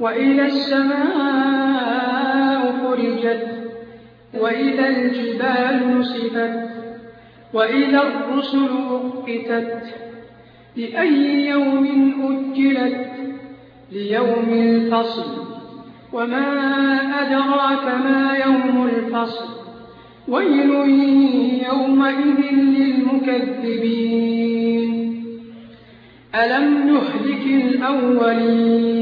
وإذا السماء فرجت وإذا الجبال نسفت وإذا الرسل أقتت. لأي يوم أجلت؟ ليوم الفصل. وما أدراك ما يوم الفصل؟ ويل يومئذ للمكذبين. ألم نهلك الأولين؟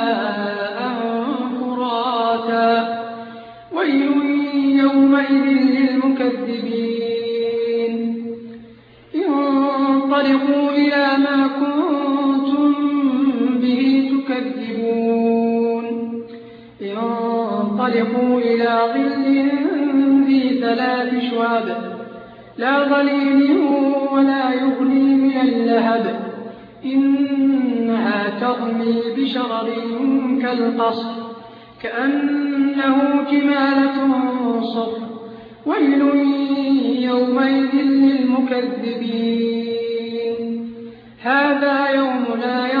انطلقوا إلى ظل ذي ثلاث شعب لا ظليل ولا يغني من اللهب. إنها ترمي بشرر كالقصر كأنه جمالة صفر. ويل يومئذ للمكذبين. هذا يوم لا ينطقون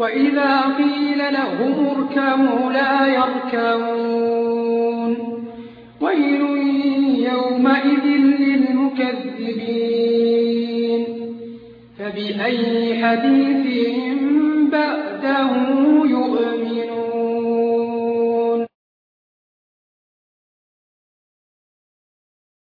وإذا قيل لهم اركبوا لا يركبون. ويل يومئذ للمكذبين. فبأي حديث